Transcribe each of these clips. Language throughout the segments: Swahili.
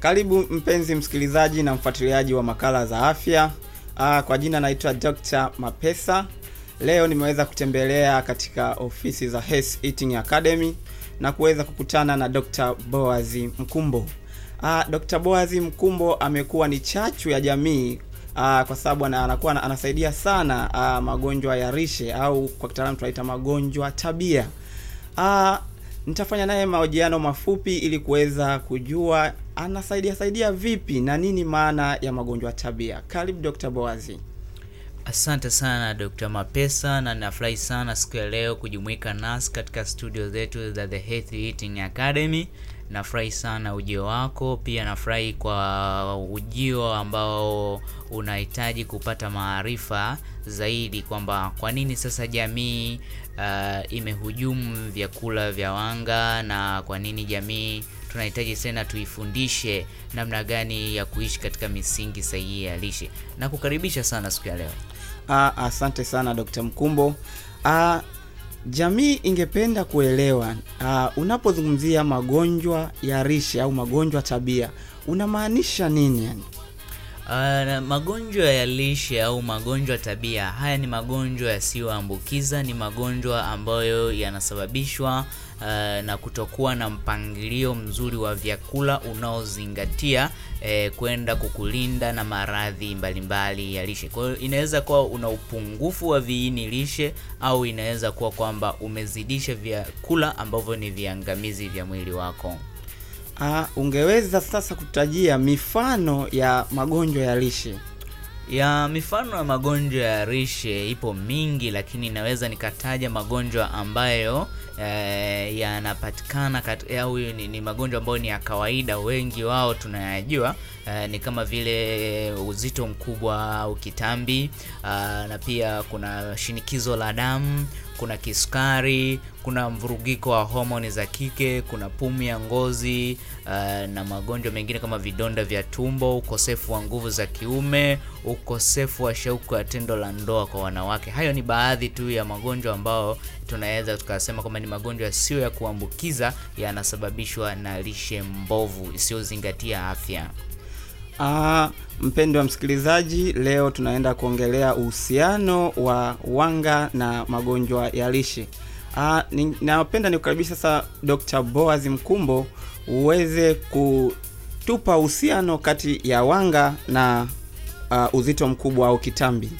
Karibu mpenzi msikilizaji na mfuatiliaji wa makala za afya. Aa, kwa jina naitwa Dr. Mapesa. Leo nimeweza kutembelea katika ofisi za Eating Academy na kuweza kukutana na Dr. boaz Mkumbo. Aa, Dr. Boazi Mkumbo amekuwa ni chachu ya jamii aa, kwa sababu anakuwa anasaidia sana aa, magonjwa ya rishe au kwa kitaalamu tunaita magonjwa tabia. Aa, nitafanya naye mahojiano mafupi ili kuweza kujua anasaidia saidia vipi na nini maana ya magonjwa tabia. Karibu Dr. Boazi. Asante sana Dr. Mapesa na nafurahi sana siku ya leo kujumuika nasi katika studio zetu za The Eating Academy. Nafurahi sana ujio wako, pia nafurahi kwa ujio ambao unahitaji kupata maarifa zaidi kwamba kwa nini sasa jamii uh, imehujumu vyakula vya wanga na kwa nini jamii tunahitaji tena tuifundishe namna gani ya kuishi katika misingi sahihi ya lishe. Na kukaribisha sana siku ya leo. Ah, asante sana Dr. Mkumbo. Ah, jamii ingependa kuelewa ah, unapozungumzia magonjwa ya rishe au magonjwa tabia unamaanisha nini yani? Uh, magonjwa ya lishe au magonjwa tabia, haya ni magonjwa yasiyoambukiza, ni magonjwa ambayo yanasababishwa uh, na kutokuwa na mpangilio mzuri wa vyakula unaozingatia eh, kwenda kukulinda na maradhi mbalimbali ya lishe. Kwa hiyo inaweza kuwa una upungufu wa viini lishe au inaweza kuwa kwamba umezidisha vyakula ambavyo ni viangamizi vya mwili wako. Ah, ungeweza sasa kutajia mifano ya magonjwa ya lishe? ya mifano ya magonjwa ya lishe ipo mingi, lakini naweza nikataja magonjwa ambayo eh, yanapatikana au ni, ni magonjwa ambayo ni ya kawaida, wengi wao tunayajua eh, ni kama vile uzito mkubwa au kitambi ah, na pia kuna shinikizo la damu, kuna kisukari, kuna mvurugiko wa homoni za kike, kuna pumu ya ngozi uh, na magonjwa mengine kama vidonda vya tumbo, ukosefu wa nguvu za kiume, ukosefu wa shauku ya tendo la ndoa kwa wanawake. Hayo ni baadhi tu ya magonjwa ambayo tunaweza tukasema kwamba ni magonjwa sio ya kuambukiza, yanasababishwa na lishe mbovu isiyozingatia afya. Ah, mpendo wa msikilizaji, leo tunaenda kuongelea uhusiano wa wanga na magonjwa ya lishe. Ah, napenda nikukaribisha sasa Dr. Boaz Mkumbo uweze kutupa uhusiano kati ya wanga na uh, uzito mkubwa au kitambi.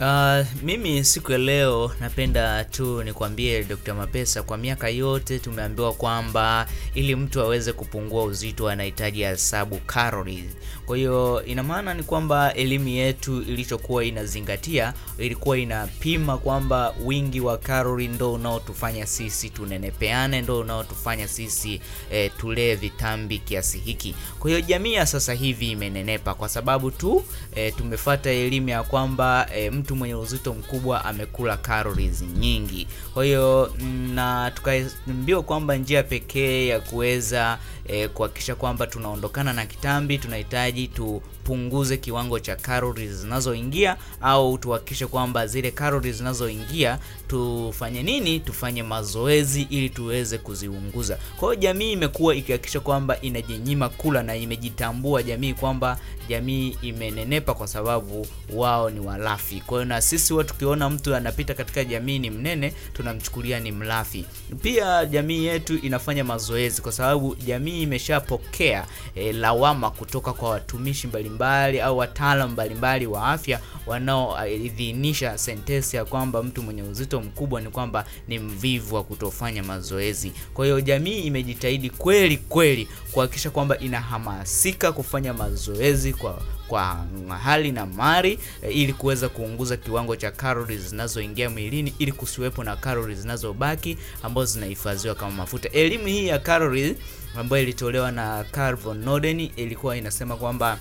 Uh, mimi siku ya leo napenda tu nikwambie Dr. Mapesa, kwa miaka yote tumeambiwa kwamba ili mtu aweze kupungua uzito anahitaji hesabu calories. Kwa hiyo ina maana ni kwamba elimu yetu ilichokuwa inazingatia ilikuwa inapima kwamba wingi wa kalori ndo unaotufanya sisi tunenepeane, ndo unaotufanya sisi eh, tulee vitambi kiasi hiki. Kwa hiyo jamii ya sasa hivi imenenepa kwa sababu tu eh, tumefata elimu ya kwamba eh, mtu mwenye uzito mkubwa amekula calories nyingi. Kwa hiyo mm, na tukaambiwa kwamba njia pekee ya kuweza eh, kuhakikisha kwamba tunaondokana na kitambi tunahitaji tupunguze kiwango cha calories zinazoingia au tuhakikishe kwamba zile calories zinazoingia tufanye nini? Tufanye mazoezi ili tuweze kuziunguza. Kwa hiyo jamii imekuwa ikihakikisha kwamba inajinyima kula na imejitambua jamii kwamba jamii imenenepa kwa sababu wao ni walafi. Kwa hiyo na sisi huwa tukiona mtu anapita katika jamii ni mnene, tunamchukulia ni mlafi. Pia jamii yetu inafanya mazoezi kwa sababu jamii imeshapokea e, lawama kutoka kwa watumishi mbalimbali au wataalamu mbalimbali wa afya wanaoidhinisha sentensi ya kwamba mtu mwenye uzito mkubwa ni kwamba ni mvivu wa kutofanya mazoezi. Kwa hiyo jamii imejitahidi kweli kweli kuhakikisha kwamba inahamasika kufanya mazoezi kwa kwa hali na mali eh, ili kuweza kuunguza kiwango cha calories zinazoingia mwilini ili kusiwepo na calories zinazobaki ambazo zinahifadhiwa kama mafuta. Elimu hii ya calories ambayo ilitolewa na Carl von Norden ilikuwa inasema kwamba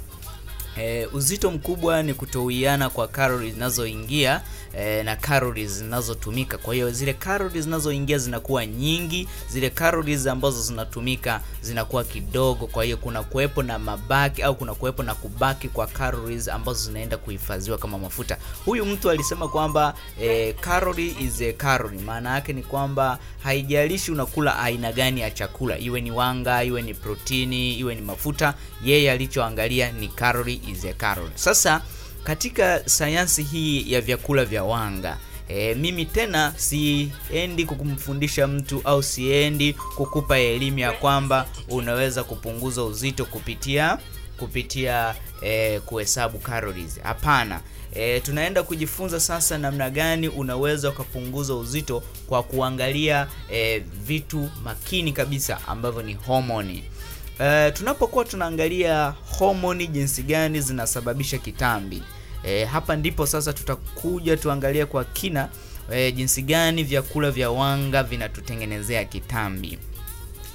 E, uzito mkubwa ni kutowiana kwa calories zinazoingia e, na calories zinazotumika. Kwa hiyo zile calories zinazoingia zinakuwa nyingi, zile calories ambazo zinatumika zinakuwa kidogo. Kwa hiyo kuna kuwepo na mabaki au kuna kuwepo na kubaki kwa calories ambazo zinaenda kuhifadhiwa kama mafuta. Huyu mtu alisema kwamba e, calorie is a calorie. Maana yake ni kwamba haijalishi unakula aina gani ya chakula, iwe ni wanga, iwe ni protini, iwe ni mafuta, yeye alichoangalia ni calorie is a carol. Sasa katika sayansi hii ya vyakula vya wanga e, mimi tena siendi kukumfundisha mtu au siendi kukupa elimu ya kwamba unaweza kupunguza uzito kupitia kupitia e, kuhesabu calories. Hapana. E, tunaenda kujifunza sasa namna gani unaweza ukapunguza uzito kwa kuangalia e, vitu makini kabisa ambavyo ni homoni. E, tunapokuwa tunaangalia homoni jinsi gani zinasababisha kitambi. E, hapa ndipo sasa tutakuja tuangalia kwa kina e, jinsi gani vyakula vya wanga vinatutengenezea kitambi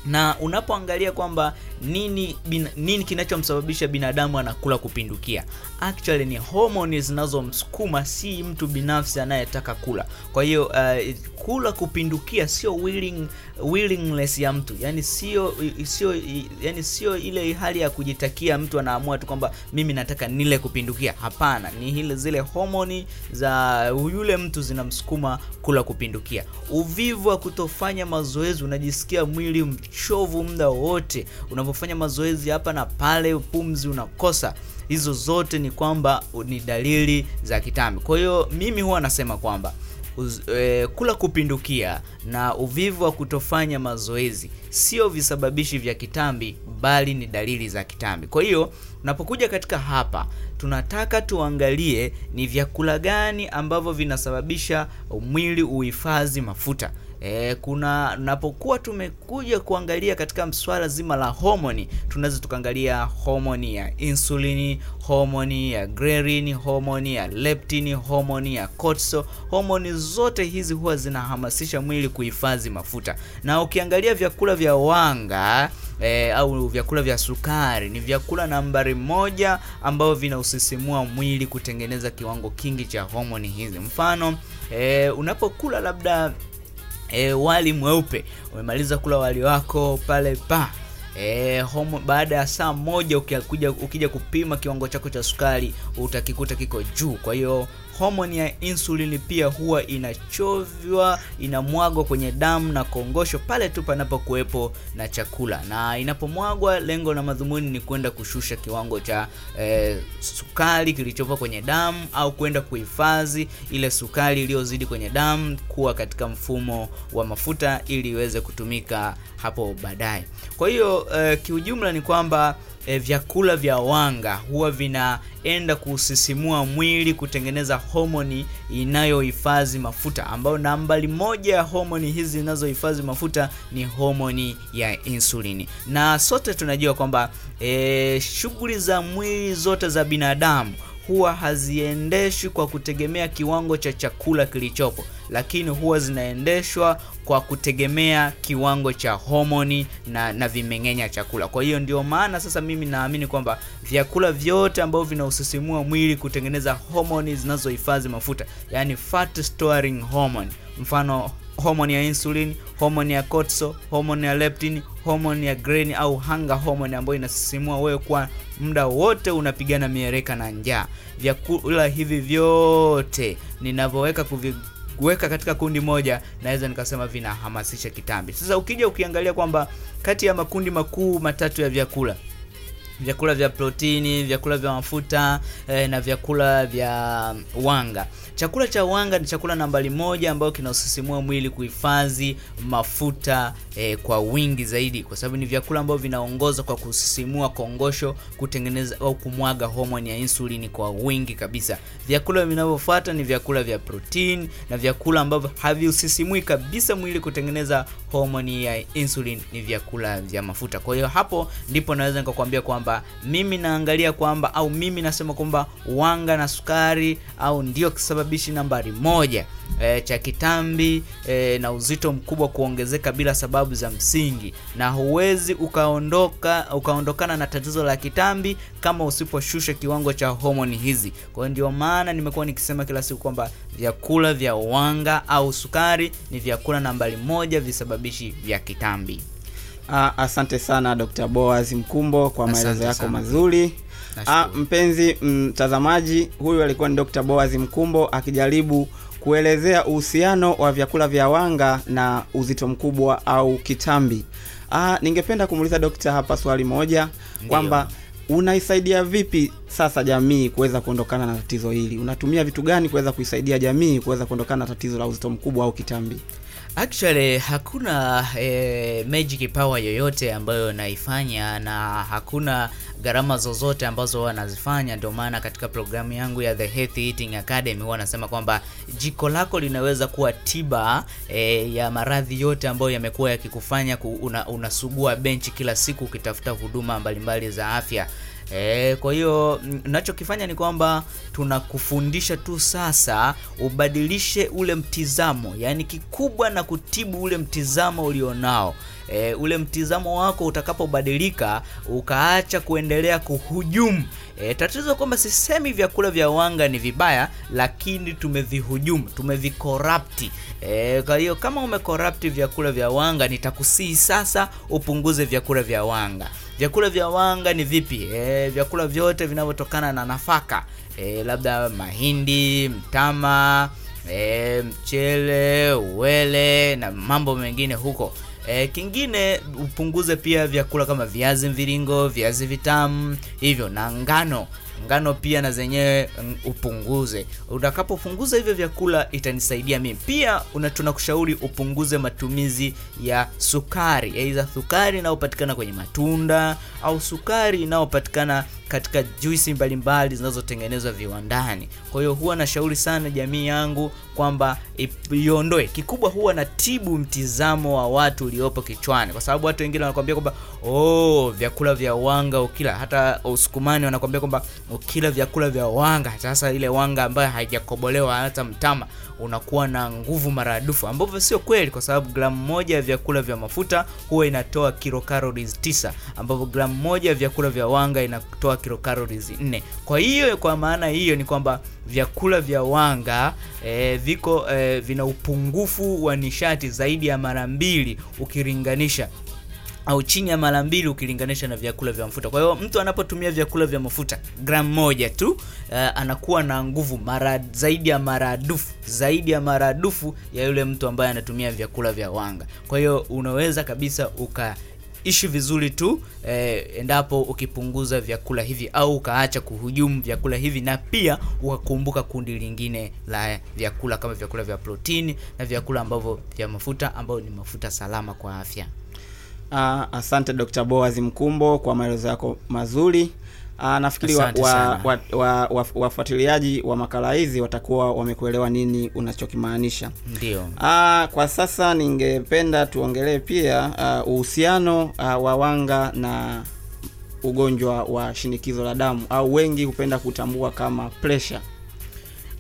na unapoangalia kwamba nini bin, nini kinachomsababisha binadamu anakula kupindukia, actually ni homoni zinazomsukuma, si mtu binafsi anayetaka kula. Kwa hiyo uh, kula kupindukia sio willing, willingness ya mtu, yani sio sio yani sio ile hali ya kujitakia, mtu anaamua tu kwamba mimi nataka nile kupindukia. Hapana, ni ile zile homoni za yule mtu zinamsukuma kula kupindukia. Uvivu wa kutofanya mazoezi, unajisikia mwili mchovu muda wote, unapofanya mazoezi hapa na pale, upumzi unakosa hizo zote ni kwamba ni dalili za kitambi. Kwa hiyo mimi huwa nasema kwamba uz, e, kula kupindukia na uvivu wa kutofanya mazoezi sio visababishi vya kitambi, bali ni dalili za kitambi. Kwa hiyo unapokuja katika hapa, tunataka tuangalie ni vyakula gani ambavyo vinasababisha mwili uhifadhi mafuta. E, kuna napokuwa tumekuja kuangalia katika swala zima la homoni, tunaweza tukaangalia homoni ya insulini, homoni ya grelin, homoni ya leptin, homoni ya cortisol. Homoni zote hizi huwa zinahamasisha mwili kuhifadhi mafuta, na ukiangalia vyakula vya wanga E, au vyakula vya sukari ni vyakula nambari moja ambavyo vinausisimua mwili kutengeneza kiwango kingi cha homoni hizi. Mfano e, unapokula labda E, wali mweupe umemaliza kula wali wako pale pa e, homo, baada ya saa moja ukija, ukija kupima kiwango chako cha sukari utakikuta kiko juu. Kwa hiyo homoni ya insulini pia huwa inachovywa inamwagwa kwenye damu na kongosho pale tu panapokuwepo na chakula, na inapomwagwa, lengo na madhumuni ni kwenda kushusha kiwango cha e, sukari kilichopo kwenye damu au kwenda kuhifadhi ile sukari iliyozidi kwenye damu kuwa katika mfumo wa mafuta ili iweze kutumika hapo baadaye. Kwa hiyo e, kiujumla ni kwamba E, vyakula vya wanga huwa vinaenda kusisimua mwili kutengeneza homoni inayohifadhi mafuta, ambayo nambari moja ya homoni hizi zinazohifadhi mafuta ni homoni ya insulini. Na sote tunajua kwamba e, shughuli za mwili zote za binadamu huwa haziendeshwi kwa kutegemea kiwango cha chakula kilichopo, lakini huwa zinaendeshwa kwa kutegemea kiwango cha homoni na, na vimeng'enya chakula. Kwa hiyo ndio maana sasa mimi naamini kwamba vyakula vyote ambavyo vinausisimua mwili kutengeneza homoni zinazohifadhi mafuta, yani fat storing hormone, mfano homoni ya insulin, homoni ya cortisol, homoni ya leptin, homoni ya ghrelin au hunger hormone ambayo inasisimua wewe kwa muda wote unapigana miereka na njaa. Vyakula hivi vyote ninavyoweka kuweka katika kundi moja, naweza nikasema vinahamasisha kitambi. Sasa ukija ukiangalia kwamba kati ya makundi makuu matatu ya vyakula vyakula vya protini, vyakula vya mafuta eh, na vyakula vya wanga. Chakula cha wanga ni chakula nambari moja ambayo kinausisimua mwili kuhifadhi mafuta eh, kwa wingi zaidi, kwa sababu ni vyakula ambavyo vinaongoza kwa kusisimua kongosho, kutengeneza au kumwaga homoni ya insulini kwa wingi kabisa. Vyakula vinavyofuata ni vyakula vya protini na vyakula ambavyo haviusisimui kabisa mwili kutengeneza homoni ya insulin ni vyakula vya mafuta. Kwa hiyo hapo ndipo naweza nikakwambia kwamba mimi naangalia kwamba au mimi nasema kwamba wanga na sukari au ndio kisababishi nambari moja e, cha kitambi e, na uzito mkubwa kuongezeka bila sababu za msingi, na huwezi ukaondoka ukaondokana na tatizo la kitambi kama usiposhusha kiwango cha homoni hizi. Kwa hiyo ndio maana nimekuwa nikisema kila siku kwamba vyakula vya wanga au sukari ni vyakula nambari moja visababishi vya kitambi. Ah, asante sana Dr. Boaz Mkumbo kwa maelezo yako sana. mazuri. Ah, mpenzi mtazamaji, huyu alikuwa ni Dr. Boaz Mkumbo akijaribu kuelezea uhusiano wa vyakula vya wanga na uzito mkubwa au kitambi. Ah, ningependa kumuuliza dokta hapa swali moja kwamba unaisaidia vipi sasa jamii kuweza kuondokana na tatizo hili? Unatumia vitu gani kuweza kuisaidia jamii kuweza kuondokana na tatizo la uzito mkubwa au kitambi? Actually hakuna eh, magic power yoyote ambayo naifanya na hakuna gharama zozote ambazo wanazifanya. Ndio maana katika programu yangu ya The Healthy Eating Academy huwa nasema kwamba jiko lako linaweza kuwa tiba eh, ya maradhi yote ambayo yamekuwa yakikufanya una, unasugua benchi kila siku ukitafuta huduma mbalimbali za afya. E, kwa hiyo nachokifanya ni kwamba tunakufundisha tu sasa ubadilishe ule mtizamo, yaani kikubwa na kutibu ule mtizamo ulionao. E, ule mtizamo wako utakapobadilika ukaacha kuendelea kuhujumu E, tatizo kwamba sisemi vyakula vya wanga ni vibaya, lakini tumevihujumu, tumevikorapti. E, kwa hiyo kama umekorapti vyakula vya wanga, nitakusihi sasa upunguze vyakula vya wanga. Vyakula vya wanga ni vipi? E, vyakula vyote vinavyotokana na nafaka e, labda mahindi, mtama, e, mchele, uwele na mambo mengine huko. E, kingine upunguze pia vyakula kama viazi mviringo, viazi vitamu hivyo na ngano. Ngano pia na zenyewe mm, upunguze. Utakapopunguza hivyo vyakula itanisaidia mimi. Pia una tunakushauri upunguze matumizi ya sukari, aidha sukari inayopatikana kwenye matunda au sukari inayopatikana katika juisi mbalimbali zinazotengenezwa viwandani. Kwa hiyo huwa nashauri sana jamii yangu kwamba iondoe. Kikubwa huwa na tibu mtizamo wa watu uliopo kichwani, kwa sababu watu wengine wanakuambia kwamba oh, vyakula vya wanga ukila, hata usukumani wanakuambia kwamba ukila vyakula vya wanga, sasa ile wanga ambayo haijakobolewa hata mtama unakuwa na nguvu maradufu, ambavyo sio kweli, kwa sababu gramu moja ya vyakula vya mafuta huwa inatoa kilocalories 9 ambapo gramu moja ya vyakula vya wanga inatoa kilocalories nne. Kwa hiyo kwa maana hiyo ni kwamba vyakula vya wanga e, viko e, vina upungufu wa nishati zaidi ya mara mbili ukilinganisha au chini ya mara mbili ukilinganisha na vyakula vya mafuta. Kwa hiyo mtu anapotumia vyakula vya mafuta gramu moja tu uh, anakuwa na nguvu mara zaidi ya maradufu zaidi ya maradufu ya yule mtu ambaye anatumia vyakula vya wanga. Kwa hiyo unaweza kabisa uka ishi vizuri tu eh, endapo ukipunguza vyakula hivi au ukaacha kuhujumu vyakula hivi, na pia ukakumbuka kundi lingine la vyakula kama vyakula vya protini na vyakula ambavyo vya mafuta ambayo ni mafuta salama kwa afya. Ah, asante Dr. Boaz Mkumbo kwa maelezo yako mazuri. Ah, nafikiri wa- Asante wa- wa- wa- wa- wafuatiliaji wa makala hizi watakuwa wamekuelewa nini unachokimaanisha. Ndio. Ah, kwa sasa ningependa tuongelee pia ah, uhusiano ah, wa wanga na ugonjwa wa shinikizo la damu au wengi hupenda kutambua kama pressure.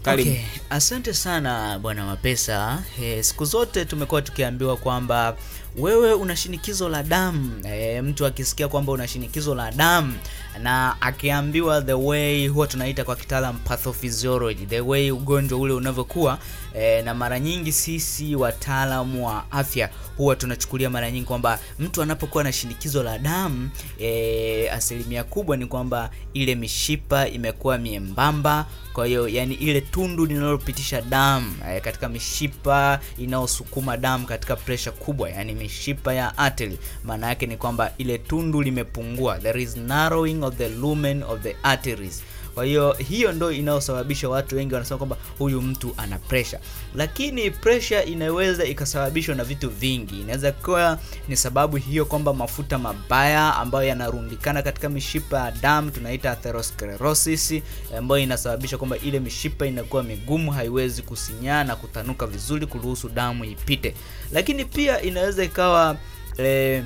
Karibu. Okay, asante sana bwana Mapesa. He, siku zote tumekuwa tukiambiwa kwamba wewe una shinikizo la damu. E, mtu akisikia kwamba una shinikizo la damu na akiambiwa the way huwa tunaita kwa kitaalam pathophysiology, the way ugonjwa ule unavyokuwa e, na mara nyingi sisi wataalamu wa afya huwa tunachukulia mara nyingi kwamba mtu anapokuwa na shinikizo la damu e, asilimia kubwa ni kwamba ile mishipa imekuwa miembamba kwa hiyo yani ile tundu linalopitisha damu e, katika mishipa inayosukuma damu katika presha kubwa yani mishipa ya artery maana yake ni kwamba ile tundu limepungua. There is narrowing of the lumen of the arteries kwa hiyo hiyo ndo inayosababisha watu wengi wanasema kwamba huyu mtu ana pressure. Lakini pressure inaweza ikasababishwa na vitu vingi. Inaweza kuwa ni sababu hiyo kwamba mafuta mabaya ambayo yanarundikana katika mishipa ya damu tunaita atherosclerosis ambayo inasababisha kwamba ile mishipa inakuwa migumu haiwezi kusinyaa na kutanuka vizuri kuruhusu damu ipite. Lakini pia inaweza ikawa eh,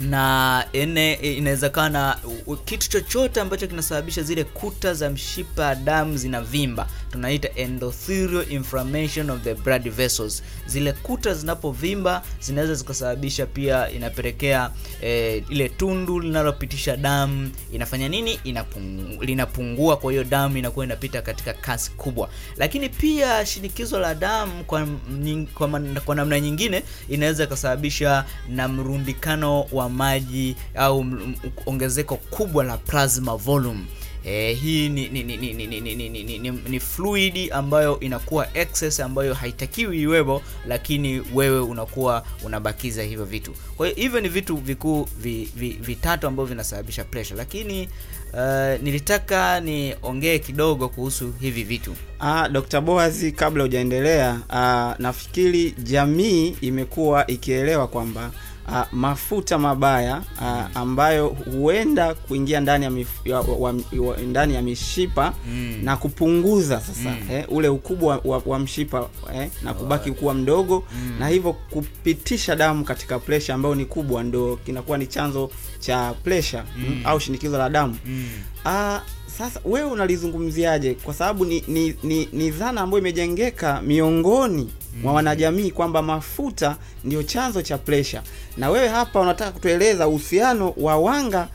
na ene inaweza kawa na u- kitu chochote ambacho kinasababisha zile kuta za mshipa damu zinavimba tunaita endothelial inflammation of the blood vessels. Zile kuta zinapovimba zinaweza zikasababisha pia, inapelekea eh, ile tundu linalopitisha damu inafanya nini? inapungu, linapungua. Kwa hiyo damu inakuwa inapita katika kasi kubwa, lakini pia shinikizo la damu kwa, kwa, kwa namna nyingine inaweza ikasababisha na mrundikano wa maji au ongezeko kubwa la plasma volume e, hii ni ni, ni, ni, ni, ni, ni, ni, ni fluid ambayo inakuwa excess ambayo haitakiwi iwepo, lakini wewe unakuwa unabakiza hivyo vitu. Kwa hiyo hivyo ni vitu vikuu vi, vi, vitatu ambavyo vinasababisha pressure, lakini uh, nilitaka niongee kidogo kuhusu hivi vitu. Ah, Dr. Boaz, kabla hujaendelea, ah, nafikiri jamii imekuwa ikielewa kwamba Uh, mafuta mabaya uh, ambayo huenda kuingia ndani ya, mif, ya, wa, wa, ndani ya mishipa Mm. na kupunguza sasa Mm. eh, ule ukubwa wa, wa mshipa eh, na kubaki kuwa mdogo Mm. na hivyo kupitisha damu katika presha ambayo ni kubwa, ndo kinakuwa ni chanzo cha presha Mm. au shinikizo la damu. Mm. uh, sasa wewe unalizungumziaje? Kwa sababu ni, ni, ni, ni dhana ambayo imejengeka miongoni mwa wanajamii kwamba mafuta ndio chanzo cha presha, na wewe hapa unataka kutueleza uhusiano wa wanga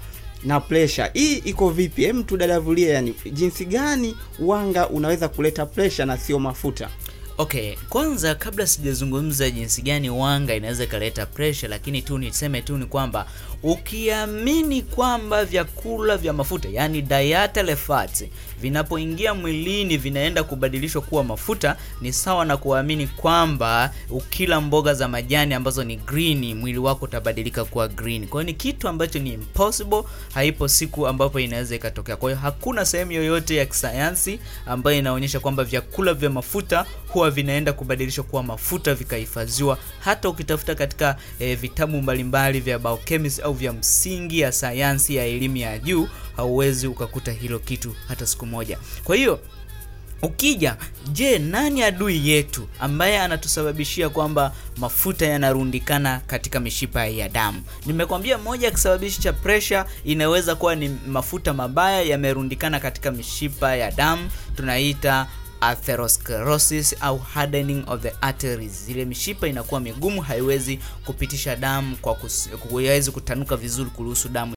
na presha. Hii iko vipi? Hem, tudadavulie, yani jinsi gani wanga unaweza kuleta presha na sio mafuta? Okay, kwanza kabla sijazungumza jinsi gani wanga inaweza ikaleta pressure, lakini tu niseme tu ni kwamba ukiamini kwamba vyakula vya mafuta yani dietary fats vinapoingia mwilini vinaenda kubadilishwa kuwa mafuta, ni sawa na kuamini kwamba ukila mboga za majani ambazo ni green, mwili wako utabadilika kuwa green. Kwa hiyo ni kitu ambacho ni impossible, haipo siku ambapo inaweza ikatokea. Kwa hiyo hakuna sehemu yoyote ya kisayansi ambayo inaonyesha kwamba vyakula vya mafuta huwa vinaenda kubadilishwa kuwa mafuta vikahifadhiwa. Hata ukitafuta katika e, vitabu mbalimbali vya biochemistry au vya msingi ya sayansi ya elimu ya juu, hauwezi ukakuta hilo kitu hata siku moja. Kwa hiyo ukija, je, nani adui yetu ambaye anatusababishia kwamba mafuta yanarundikana katika mishipa ya damu? Nimekwambia moja ya kisababishi cha pressure inaweza kuwa ni mafuta mabaya yamerundikana katika mishipa ya damu, tunaita atherosclerosis au hardening of the arteries. Ile mishipa inakuwa migumu, haiwezi kupitisha damu kwa kuwezi kutanuka vizuri kuruhusu damu